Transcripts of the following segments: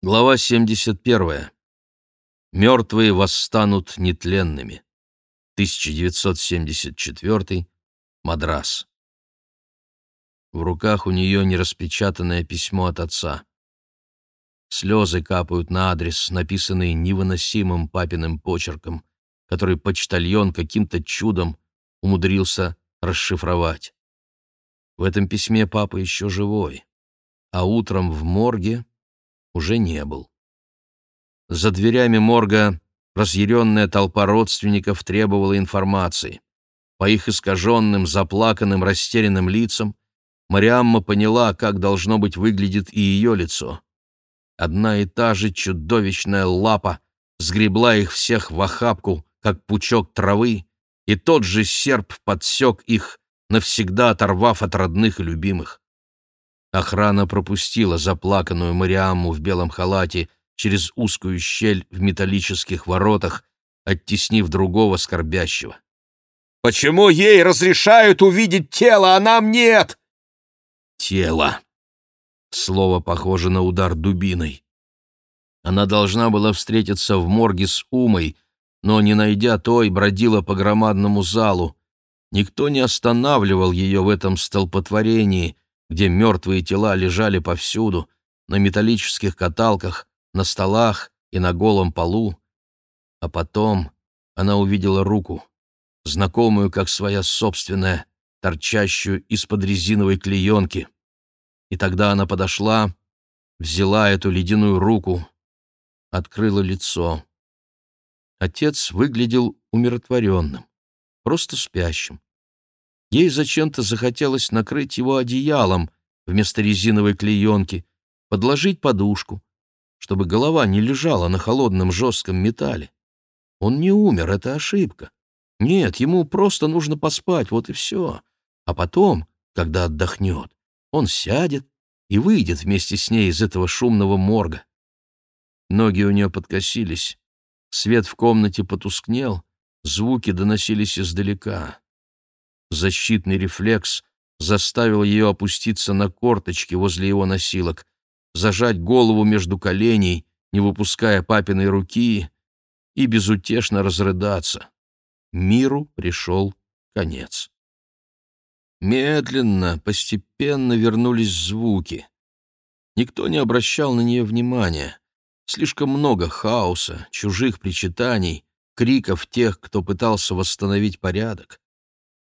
Глава 71. Мертвые восстанут нетленными. 1974. Мадрас. В руках у нее нераспечатанное письмо от отца. Слезы капают на адрес, написанный невыносимым папиным почерком, который почтальон каким-то чудом умудрился расшифровать. В этом письме папа еще живой, а утром в морге уже не был. За дверями морга разъяренная толпа родственников требовала информации. По их искаженным, заплаканным, растерянным лицам Мариамма поняла, как должно быть выглядит и ее лицо. Одна и та же чудовищная лапа сгребла их всех в охапку, как пучок травы, и тот же серп подсек их, навсегда оторвав от родных и любимых. Охрана пропустила заплаканную Мариамму в белом халате через узкую щель в металлических воротах, оттеснив другого скорбящего. «Почему ей разрешают увидеть тело, а нам нет?» «Тело!» Слово похоже на удар дубиной. Она должна была встретиться в морге с Умой, но, не найдя той, бродила по громадному залу. Никто не останавливал ее в этом столпотворении — где мертвые тела лежали повсюду, на металлических каталках, на столах и на голом полу. А потом она увидела руку, знакомую как своя собственная, торчащую из-под резиновой клеенки. И тогда она подошла, взяла эту ледяную руку, открыла лицо. Отец выглядел умиротворенным, просто спящим. Ей зачем-то захотелось накрыть его одеялом вместо резиновой клеенки, подложить подушку, чтобы голова не лежала на холодном жестком металле. Он не умер, это ошибка. Нет, ему просто нужно поспать, вот и все. А потом, когда отдохнет, он сядет и выйдет вместе с ней из этого шумного морга. Ноги у нее подкосились, свет в комнате потускнел, звуки доносились издалека. Защитный рефлекс заставил ее опуститься на корточки возле его носилок, зажать голову между коленей, не выпуская папиной руки, и безутешно разрыдаться. Миру пришел конец. Медленно, постепенно вернулись звуки. Никто не обращал на нее внимания. Слишком много хаоса, чужих причитаний, криков тех, кто пытался восстановить порядок.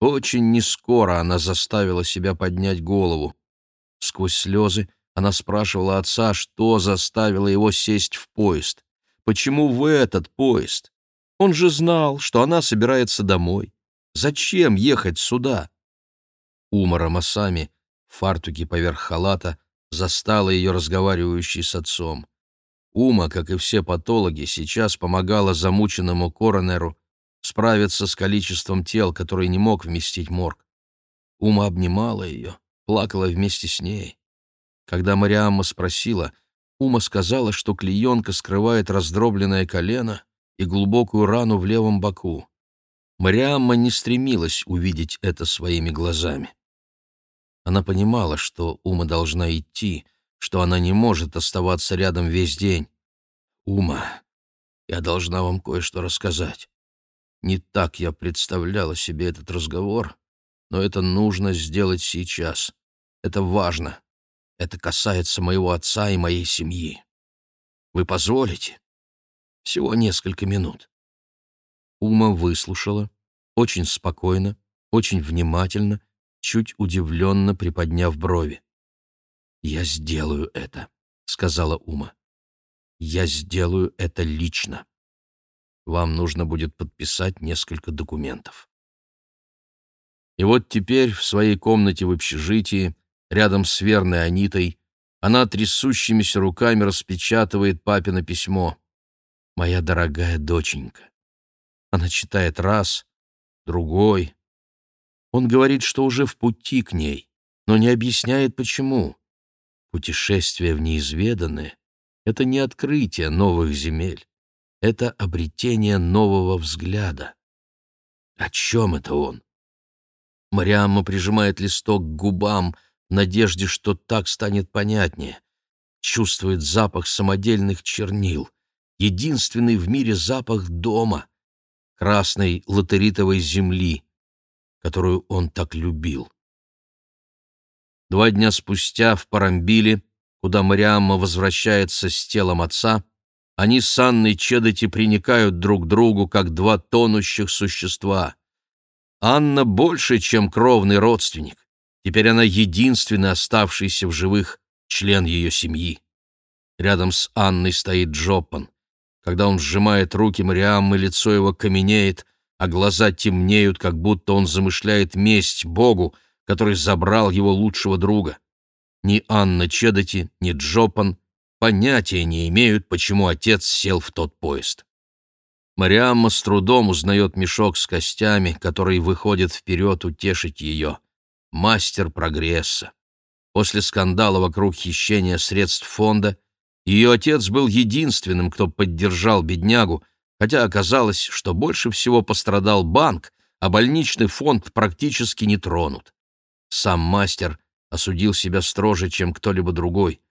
Очень нескоро она заставила себя поднять голову. Сквозь слезы она спрашивала отца, что заставило его сесть в поезд. Почему в этот поезд? Он же знал, что она собирается домой. Зачем ехать сюда? Умара Масами в фартуке поверх халата застала ее разговаривающей с отцом. Ума, как и все патологи, сейчас помогала замученному коронеру справиться с количеством тел, которые не мог вместить морг. Ума обнимала ее, плакала вместе с ней. Когда Мариамма спросила, Ума сказала, что клеенка скрывает раздробленное колено и глубокую рану в левом боку. Мариамма не стремилась увидеть это своими глазами. Она понимала, что Ума должна идти, что она не может оставаться рядом весь день. «Ума, я должна вам кое-что рассказать. Не так я представляла себе этот разговор, но это нужно сделать сейчас. Это важно. Это касается моего отца и моей семьи. Вы позволите? Всего несколько минут. Ума выслушала, очень спокойно, очень внимательно, чуть удивленно приподняв брови. «Я сделаю это», — сказала Ума. «Я сделаю это лично» вам нужно будет подписать несколько документов. И вот теперь в своей комнате в общежитии, рядом с верной Анитой, она трясущимися руками распечатывает папино письмо. «Моя дорогая доченька». Она читает раз, другой. Он говорит, что уже в пути к ней, но не объясняет, почему. Путешествие в неизведанное — это не открытие новых земель это обретение нового взгляда. О чем это он? Мариамма прижимает листок к губам в надежде, что так станет понятнее. чувствует запах самодельных чернил, единственный в мире запах дома, красной латеритовой земли, которую он так любил. Два дня спустя в Парамбиле, куда Мариамма возвращается с телом отца, они с Анной Чедоти приникают друг к другу, как два тонущих существа. Анна больше, чем кровный родственник. Теперь она единственный оставшийся в живых член ее семьи. Рядом с Анной стоит Джоппан. Когда он сжимает руки Мариаммы, лицо его каменеет, а глаза темнеют, как будто он замышляет месть Богу, который забрал его лучшего друга. Ни Анна Чедоти, ни Джопан понятия не имеют, почему отец сел в тот поезд. Мариамма с трудом узнает мешок с костями, который выходит вперед утешить ее. Мастер прогресса. После скандала вокруг хищения средств фонда ее отец был единственным, кто поддержал беднягу, хотя оказалось, что больше всего пострадал банк, а больничный фонд практически не тронут. Сам мастер осудил себя строже, чем кто-либо другой,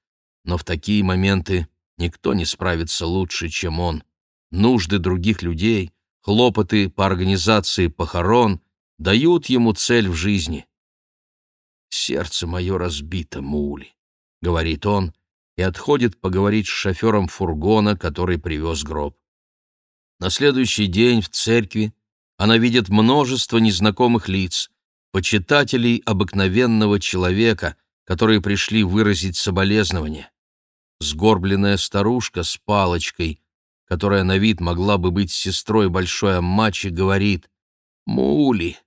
но в такие моменты никто не справится лучше, чем он. Нужды других людей, хлопоты по организации похорон дают ему цель в жизни. «Сердце мое разбито, Мули», — говорит он, и отходит поговорить с шофером фургона, который привез гроб. На следующий день в церкви она видит множество незнакомых лиц, почитателей обыкновенного человека, которые пришли выразить соболезнования. Сгорбленная старушка с палочкой, которая на вид могла бы быть сестрой большой Аммачи, говорит «Мули,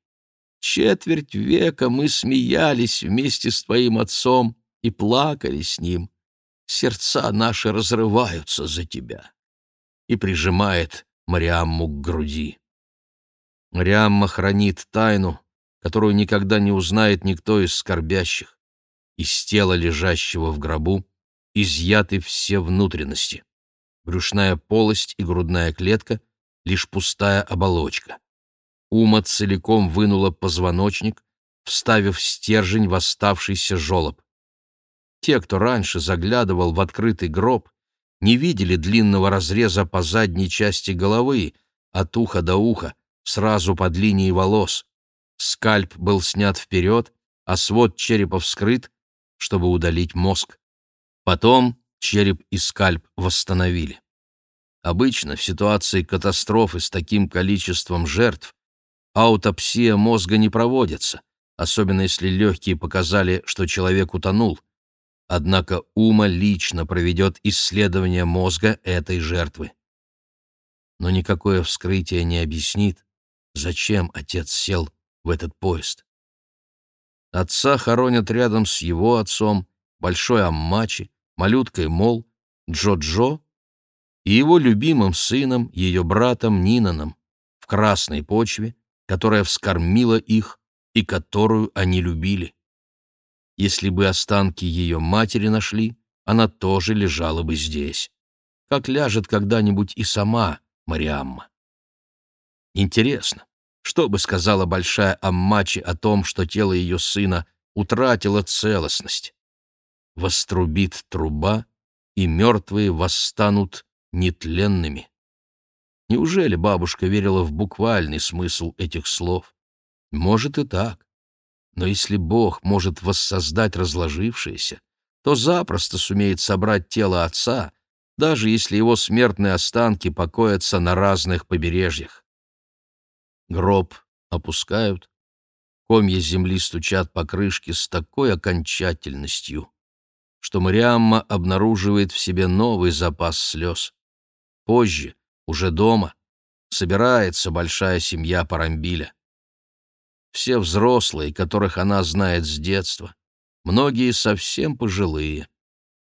четверть века мы смеялись вместе с твоим отцом и плакали с ним. Сердца наши разрываются за тебя» и прижимает Мариамму к груди. Мариамма хранит тайну, которую никогда не узнает никто из скорбящих. Из тела, лежащего в гробу, изъяты все внутренности. Брюшная полость и грудная клетка — лишь пустая оболочка. Ума целиком вынула позвоночник, вставив стержень в оставшийся жолоб. Те, кто раньше заглядывал в открытый гроб, не видели длинного разреза по задней части головы, от уха до уха, сразу под линией волос. Скальп был снят вперед, а свод черепа вскрыт, чтобы удалить мозг. Потом череп и скальп восстановили. Обычно в ситуации катастрофы с таким количеством жертв аутопсия мозга не проводится, особенно если легкие показали, что человек утонул. Однако Ума лично проведет исследование мозга этой жертвы. Но никакое вскрытие не объяснит, зачем отец сел в этот поезд. Отца хоронят рядом с его отцом, Большой Аммачи, малюткой Мол, Джо-Джо и его любимым сыном, ее братом Нинаном, в красной почве, которая вскормила их и которую они любили. Если бы останки ее матери нашли, она тоже лежала бы здесь. Как ляжет когда-нибудь и сама Мариамма. Интересно, что бы сказала большая Аммачи о том, что тело ее сына утратило целостность? Вострубит труба, и мертвые восстанут нетленными. Неужели бабушка верила в буквальный смысл этих слов? Может и так. Но если Бог может воссоздать разложившееся, то запросто сумеет собрать тело отца, даже если его смертные останки покоятся на разных побережьях. Гроб опускают, комья земли стучат по крышке с такой окончательностью, что Мариамма обнаруживает в себе новый запас слез. Позже, уже дома, собирается большая семья Парамбиля все взрослые, которых она знает с детства, многие совсем пожилые,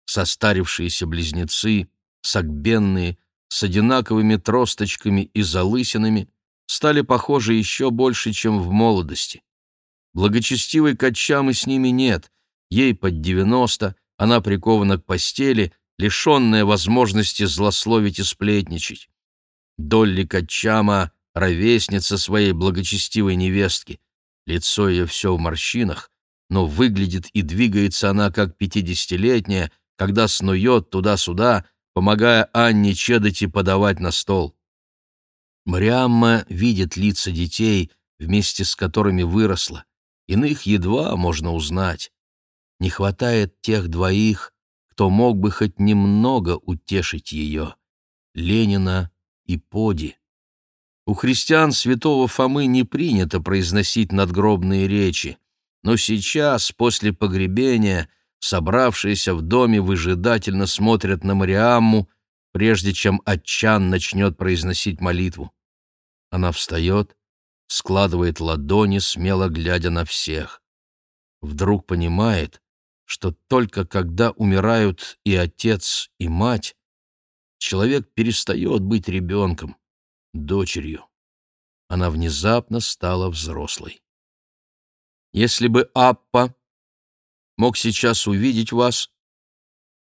состарившиеся близнецы, сагбенные, с одинаковыми тросточками и залысинами, стали похожи еще больше, чем в молодости. Благочестивой Качамы с ними нет, ей под девяносто, она прикована к постели, лишенная возможности злословить и сплетничать. Долли Качама — ровесница своей благочестивой невестки, Лицо ее все в морщинах, но выглядит и двигается она как пятидесятилетняя, когда снует туда-сюда, помогая Анне Чедоти подавать на стол. Мариамма видит лица детей, вместе с которыми выросла. Иных едва можно узнать. Не хватает тех двоих, кто мог бы хоть немного утешить ее — Ленина и Поди. У христиан святого Фомы не принято произносить надгробные речи, но сейчас, после погребения, собравшиеся в доме выжидательно смотрят на Мариамму, прежде чем Отчан начнет произносить молитву. Она встает, складывает ладони, смело глядя на всех. Вдруг понимает, что только когда умирают и отец, и мать, человек перестает быть ребенком, дочерью. Она внезапно стала взрослой. Если бы Аппа мог сейчас увидеть вас,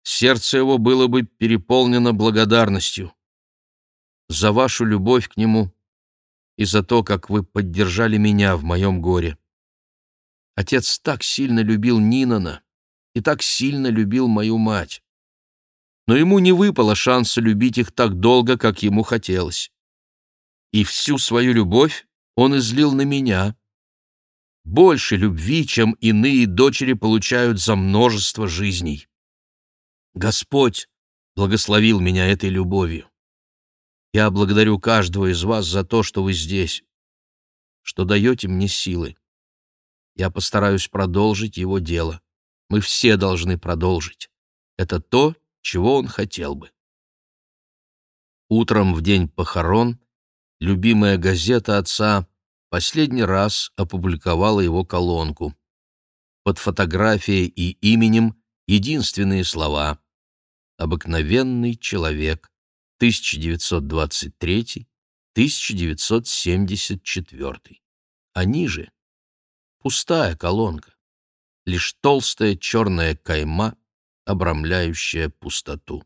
сердце его было бы переполнено благодарностью за вашу любовь к нему и за то, как вы поддержали меня в моем горе. Отец так сильно любил Нинана и так сильно любил мою мать. Но ему не выпало шанса любить их так долго, как ему хотелось. И всю свою любовь он излил на меня. Больше любви, чем иные дочери получают за множество жизней. Господь благословил меня этой любовью. Я благодарю каждого из вас за то, что вы здесь, что даете мне силы. Я постараюсь продолжить его дело. Мы все должны продолжить. Это то, чего он хотел бы. Утром в день похорон любимая газета отца последний раз опубликовала его колонку. Под фотографией и именем единственные слова «Обыкновенный человек, 1923-1974. А ниже — пустая колонка, лишь толстая черная кайма, обрамляющая пустоту.